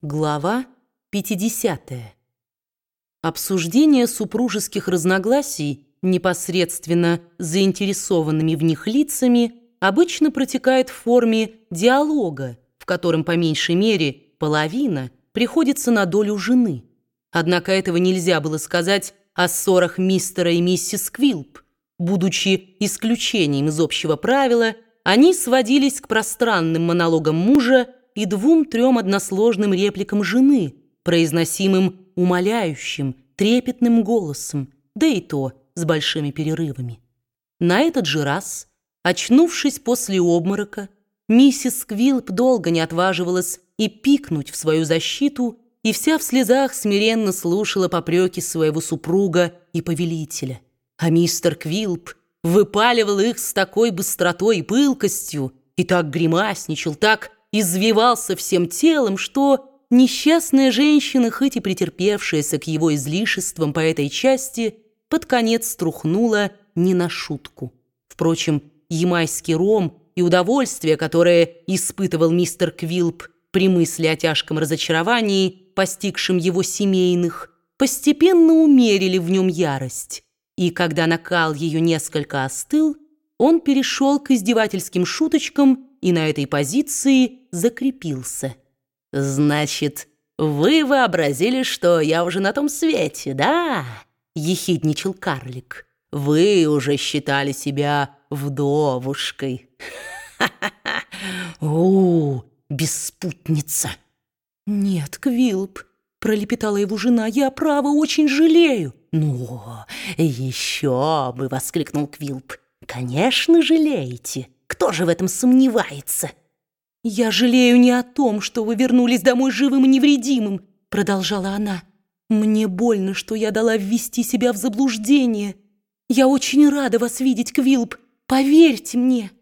Глава 50. Обсуждение супружеских разногласий непосредственно заинтересованными в них лицами обычно протекает в форме диалога, в котором по меньшей мере половина приходится на долю жены. Однако этого нельзя было сказать о ссорах мистера и миссис Квилп. Будучи исключением из общего правила, они сводились к пространным монологам мужа и двум-трем односложным репликам жены, произносимым умоляющим, трепетным голосом, да и то с большими перерывами. На этот же раз, очнувшись после обморока, миссис Квилп долго не отваживалась и пикнуть в свою защиту, и вся в слезах смиренно слушала попреки своего супруга и повелителя. А мистер Квилп выпаливал их с такой быстротой и пылкостью, и так гримасничал, так извивался всем телом, что несчастная женщина, хоть и претерпевшаяся к его излишествам по этой части, под конец струхнула не на шутку. Впрочем, ямайский ром и удовольствие, которое испытывал мистер Квилп при мысли о тяжком разочаровании, постигшем его семейных, постепенно умерили в нем ярость. И когда накал ее несколько остыл, он перешел к издевательским шуточкам и на этой позиции закрепился. «Значит, вы вообразили, что я уже на том свете, да?» — ехидничал карлик. «Вы уже считали себя вдовушкой». «Ха-ха-ха! У, беспутница!» «Нет, Квилп!» — пролепетала его жена. «Я, право, очень жалею!» «Ну, еще бы!» — воскликнул Квилп. «Конечно, жалеете!» Кто же в этом сомневается? «Я жалею не о том, что вы вернулись домой живым и невредимым», продолжала она. «Мне больно, что я дала ввести себя в заблуждение. Я очень рада вас видеть, Квилп. Поверьте мне».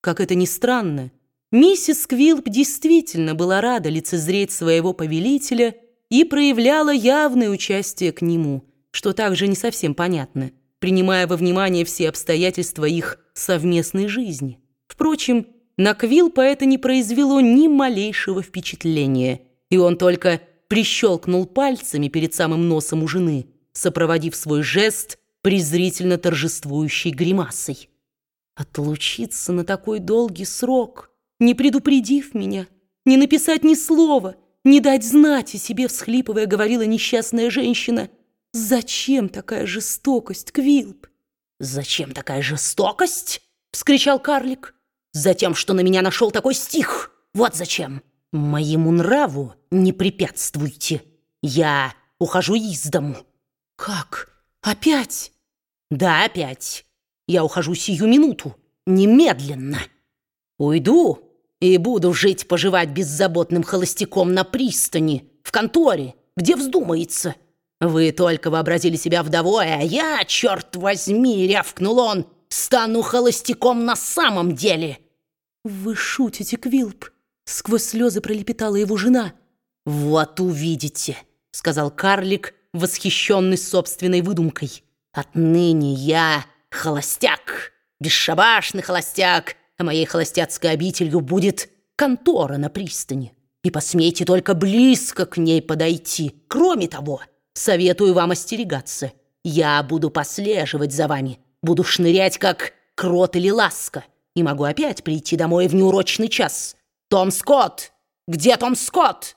Как это ни странно, миссис Квилп действительно была рада лицезреть своего повелителя и проявляла явное участие к нему, что также не совсем понятно, принимая во внимание все обстоятельства их совместной жизни. Впрочем, на Квилпа это не произвело ни малейшего впечатления, и он только прищелкнул пальцами перед самым носом у жены, сопроводив свой жест презрительно торжествующей гримасой. Отлучиться на такой долгий срок, не предупредив меня, не написать ни слова, не дать знать о себе, всхлипывая, говорила несчастная женщина. «Зачем такая жестокость, Квилп?» «Зачем такая жестокость?» — вскричал карлик. «Затем, что на меня нашел такой стих. Вот зачем. Моему нраву не препятствуйте. Я ухожу из дому». «Как? Опять?» «Да, опять. Я ухожу сию минуту. Немедленно. Уйду и буду жить-поживать беззаботным холостяком на пристани, в конторе, где вздумается». Вы только вообразили себя вдовой, а я, черт возьми, рявкнул он, стану холостяком на самом деле. Вы шутите, Квилп? Сквозь слезы пролепетала его жена. Вот увидите, сказал карлик, восхищенный собственной выдумкой. Отныне я холостяк, бесшабашный холостяк, а моей холостяцкой обителью будет контора на пристани. И посмейте только близко к ней подойти. Кроме того, Советую вам остерегаться. Я буду послеживать за вами, буду шнырять, как крот или ласка, и могу опять прийти домой в неурочный час. Том Скотт! Где Том Скотт?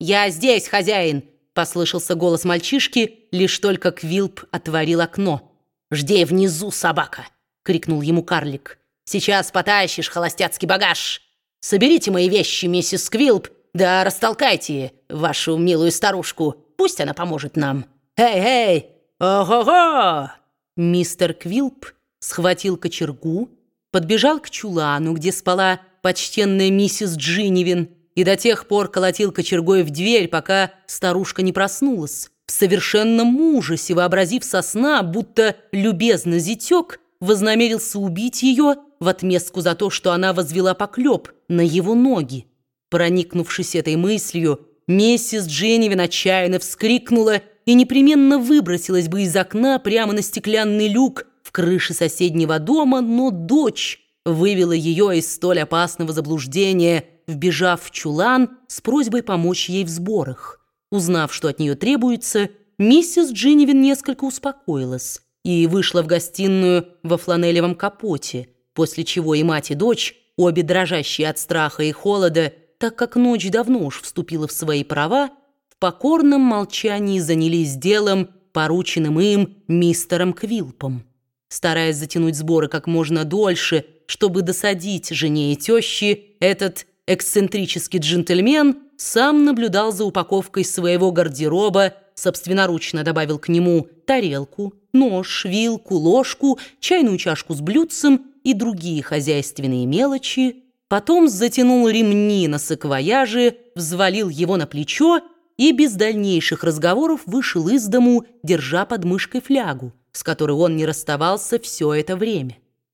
Я здесь, хозяин, послышался голос мальчишки, лишь только Квилп отворил окно. «Жди внизу, собака!» — крикнул ему карлик. «Сейчас потащишь холостяцкий багаж! Соберите мои вещи, миссис Квилп, да растолкайте вашу милую старушку!» Пусть она поможет нам. Эй-эй! Ого-го!» Мистер Квилп схватил кочергу, подбежал к чулану, где спала почтенная миссис Джинивин, и до тех пор колотил кочергой в дверь, пока старушка не проснулась. В совершенном ужасе, вообразив со сна, будто любезно зятек, вознамерился убить ее в отместку за то, что она возвела поклеп на его ноги. Проникнувшись этой мыслью, Миссис Дженнивин отчаянно вскрикнула и непременно выбросилась бы из окна прямо на стеклянный люк в крыше соседнего дома, но дочь вывела ее из столь опасного заблуждения вбежав в чулан с просьбой помочь ей в сборах. Узнав, что от нее требуется, миссис Джинивин несколько успокоилась и вышла в гостиную во фланелевом капоте, после чего и мать, и дочь, обе дрожащие от страха и холода, так как ночь давно уж вступила в свои права, в покорном молчании занялись делом, порученным им мистером Квилпом. Стараясь затянуть сборы как можно дольше, чтобы досадить жене и теще, этот эксцентрический джентльмен сам наблюдал за упаковкой своего гардероба, собственноручно добавил к нему тарелку, нож, вилку, ложку, чайную чашку с блюдцем и другие хозяйственные мелочи, потом затянул ремни на саквояже, взвалил его на плечо и без дальнейших разговоров вышел из дому, держа под мышкой флягу, с которой он не расставался все это время.